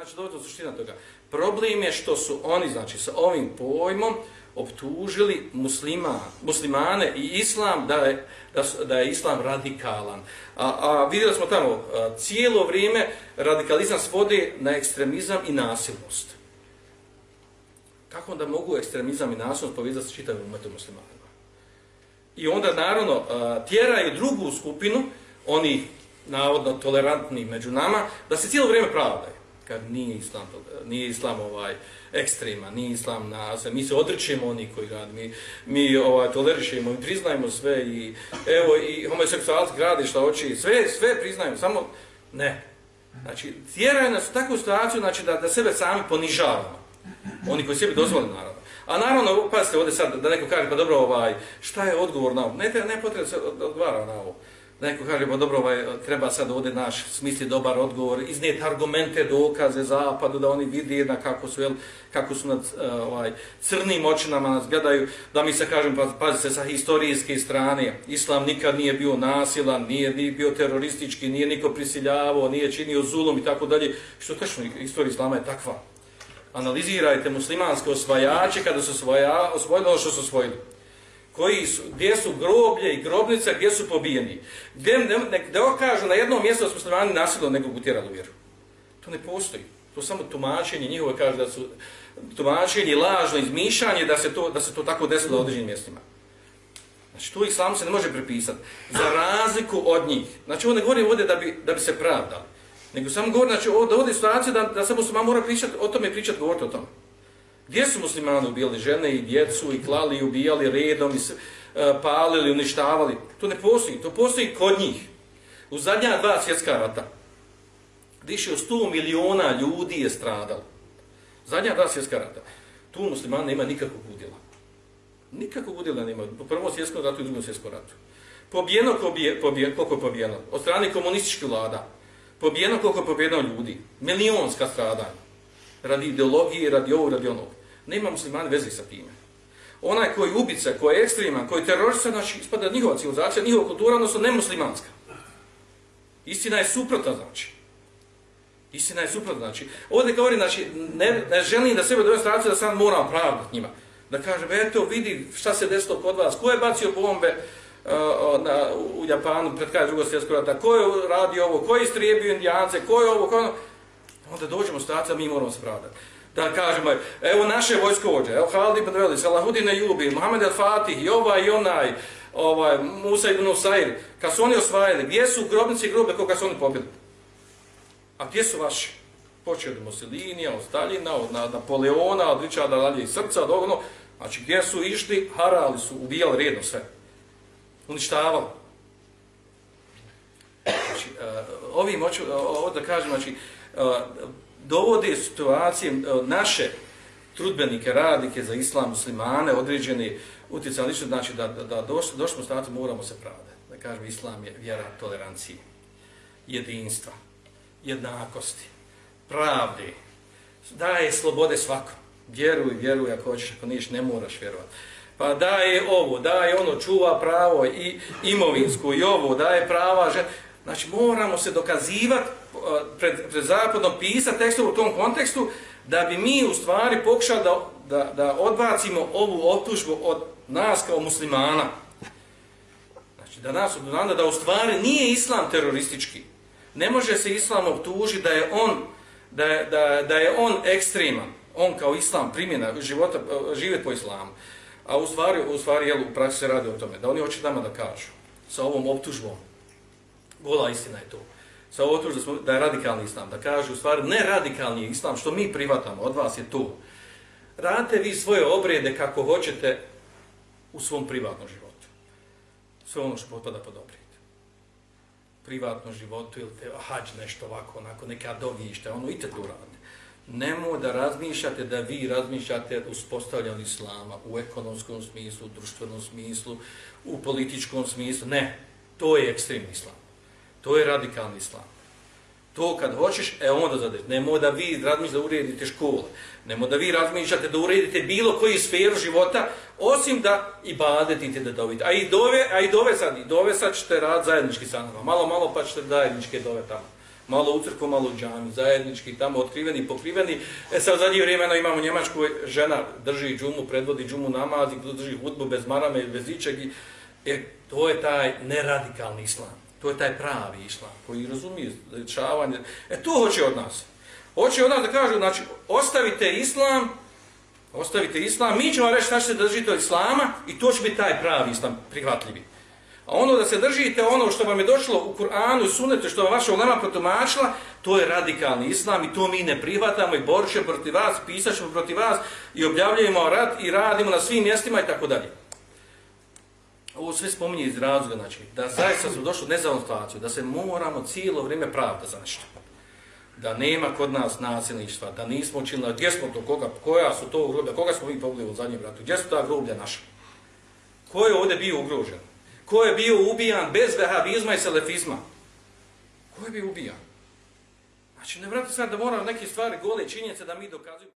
znači dođe do suština toga. Problem je što su oni, znači, sa ovim pojmom optužili muslima, muslimane i islam da je, da, da je islam radikalan. A, a vidjeli smo tamo, a, cijelo vrijeme radikalizam svodi na ekstremizam i nasilnost. Kako onda mogu ekstremizam i nasilnost povezati sa čitavim umetom muslimanima? I onda, naravno, tjeraju drugu skupinu, oni navodno tolerantni među nama, da se cijelo vrijeme pravdaju. Kad nije islam, nije islam ovaj ekstrema, nije islam na mi se odričemo oni koji radi, mi, mi ovaj, tolerišemo i priznajemo sve i evo i homoseksualci gradi što hoće, sve, sve priznajemo, samo ne. Znači, tjeraju nas u takvu situaciju znači, da, da sebe sami ponižavamo. Oni koji sebi dozvoli, naravno. A naravno, pazite ovdje sad, da neko kaže, pa dobro, ovaj, šta je odgovor na ovo? Ne, ne potrebno se odgovara na ovo. Neko kaže, pa dobro, ovaj, treba sad ovdje naš smisli dobar odgovor, iznijeti argumente, dokaze zapadu, da oni vidi na kako su, jel, kako su nad uh, ovaj, crnim očinama nas gledaju, da mi se kažem, pa, pazite, sa historijske strane, islam nikad nije bio nasilan, nije, nije bio teroristički, nije niko prisiljavao, nije činio zulom i tako dalje, što tečno, istorija islama je takva. Analizirajte muslimanske osvajače kada su osvoja, osvojili ono što su osvojili. Koji su, gdje su groblje i grobnice, gdje su pobijeni. Gdje, ne, ne, ne okažu na jednom mjestu da su muslimani nasilno nekog utjerali vjeru. To ne postoji. To samo tumačenje njihove kaže da su tumačenje lažno izmišljanje da se to da se to tako desilo na određenim mjestima. Znači to islam se ne može prepisati. Za razliku od njih. Znači on ne govori ovdje da bi, da bi se pravdali. Nego samo govori, znači, ovdje ovdje situacija da, da se musliman mora pričati, o tome pričati, govoriti o tome. Gdje su muslimani ubijali žene i djecu i klali i ubijali redom i se, uh, palili, uništavali? To ne postoji, to postoji kod njih. U zadnja dva svjetska rata, više od 100 miliona ljudi je stradalo. Zadnja dva svjetska rata. Tu musliman nema nikakvog udjela. Nikakvog udjela nema. Po prvom svjetskom ratu i drugom svjetskom ratu. Pobijeno koliko je pobijeno? Od strane komunističke vlada pobijeno koliko je pobijeno ljudi. Milionska stradanja. Radi ideologije, radi ovog, radi onog. Nema muslimani veze sa time. Onaj koji je ubica, koji je ekstreman, koji je terorista, znači ispada njihova civilizacija, njihova kultura, odnosno nemuslimanska. Istina je suprotna, znači. Istina je suprotna, znači. Ovdje govori, znači, ne, ne želim da sebe dovesti stranicu da sam moram pravdati njima. Da kažem, eto, vidi šta se desilo kod vas, ko je bacio bombe, uh, na, u Japanu pred kraj drugog svjetskog rata, ko je radio ovo, ko je istrijebio indijance, ko je ovo, ko je ono, onda dođemo u mi moramo se pravdati. Da kažemo, evo naše vojskovođe, evo Halid ibn Veli, Salahudin Ejubi, Mohamed al-Fatih, i ovaj i onaj, ovaj, Musa ibn Usair, kad su oni osvajali, gdje su grobnici i grobe koga su oni pobili? A gdje su vaši? Počeo od Moselinija, od Staljina, od Napoleona, od Richarda Lalje i srca, od ono, znači gdje su išli, harali su, ubijali redno sve uništavali. Znači, uh, ovim hoću, eh, ovo da kažem, znači, uh, dovode situacije e, naše trudbenike, radnike za islam, muslimane, određeni utjecaj lično, znači da, da, da došli, došli smo stati, moramo se pravde. Da kažemo, islam je vjera tolerancije, jedinstva, jednakosti, pravde, daje slobode svakom. Vjeruj, vjeruj ako hoćeš, ako niješ, ne moraš vjerovati pa daje ovo, daje ono, čuva pravo i imovinsku i ovo, daje prava žena. Znači moramo se dokazivati e, pred, pred zapadom, pisati tekstu u tom kontekstu, da bi mi u stvari pokušali da, da, da odbacimo ovu optužbu od nas kao muslimana. Znači da nas odbacimo, da u stvari nije islam teroristički. Ne može se islam optužiti da je on, da je, da, da je on ekstreman. On kao islam primjena života, e, žive po islamu. A u stvari, u stvari jel, u praksi se radi o tome, da oni hoće nama da kažu sa ovom optužbom, gola istina je to, sa ovo da, smo, da je radikalni islam, da kaže u stvari ne radikalni islam, što mi privatamo, od vas je to. Radite vi svoje obrede kako hoćete u svom privatnom životu. Sve ono što potpada pod obrede. Privatnom životu ili te hađ nešto ovako, onako, neka dovište, ono i te to radite. nemo da razmišljate da vi razmišljate u spostavljanju islama u ekonomskom smislu, u društvenom smislu, u političkom smislu. Ne, to je ekstremni islam. To je radikalni islam. To kad hoćeš, e onda zadeš. Nemo da vi razmišljate da uredite škole. Nemo da vi razmišljate da uredite bilo koji sferu života, osim da i badetite da dovite. A i dove, a i dove sad, i dove sad ćete rad zajednički sa nama. Malo, malo pa ćete zajedničke dove tamo malo u crkvu, malo u džami, zajednički, tamo otkriveni, pokriveni. E sad zadnje vrijeme ono, imamo u žena drži džumu, predvodi džumu namaz i drži hudbu bez marame, bez ičeg. E, to je taj neradikalni islam. To je taj pravi islam koji razumije dešavanje. E to hoće od nas. Hoće od nas da kažu, znači, ostavite islam, ostavite islam, mi ćemo reći znači se držite od islama i to će biti taj pravi islam, prihvatljivi. A ono da se držite ono što vam je došlo u Kur'anu i sunetu, što vam vaša ulema protumačila, to je radikalni islam i to mi ne prihvatamo i borit protiv vas, pisat ćemo protiv vas i objavljujemo rad i radimo na svim mjestima i tako dalje. Ovo sve spominje iz razloga, znači, da zaista su došli ne za da se moramo cijelo vrijeme pravda za nešto. Da nema kod nas nasilništva, da nismo učinili, gdje smo to, koga, koja su to groblja, koga smo mi pogledali u zadnjem ratu, gdje su ta groblja naša? Ko je ovdje bio ugrožen? Ko je bio ubijan bez vehabizma i selefizma? Ko je bio ubijan? Znači, ne vrati sad da moramo neke stvari gole činjenice da mi dokazujemo.